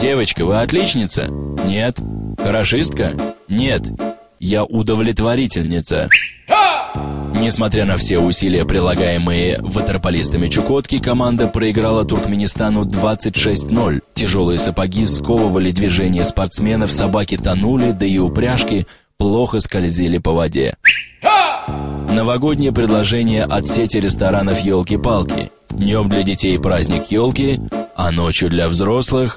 Девочка, вы отличница? Нет. Хорошистка? Нет. Я удовлетворительница. Несмотря на все усилия, прилагаемые ватерполистами Чукотки, команда проиграла Туркменистану 26-0. Тяжелые сапоги сковывали движение спортсменов, собаки тонули, да и упряжки плохо скользили по воде. Новогоднее предложение от сети ресторанов «Елки-палки». Днем для детей праздник елки, а ночью для взрослых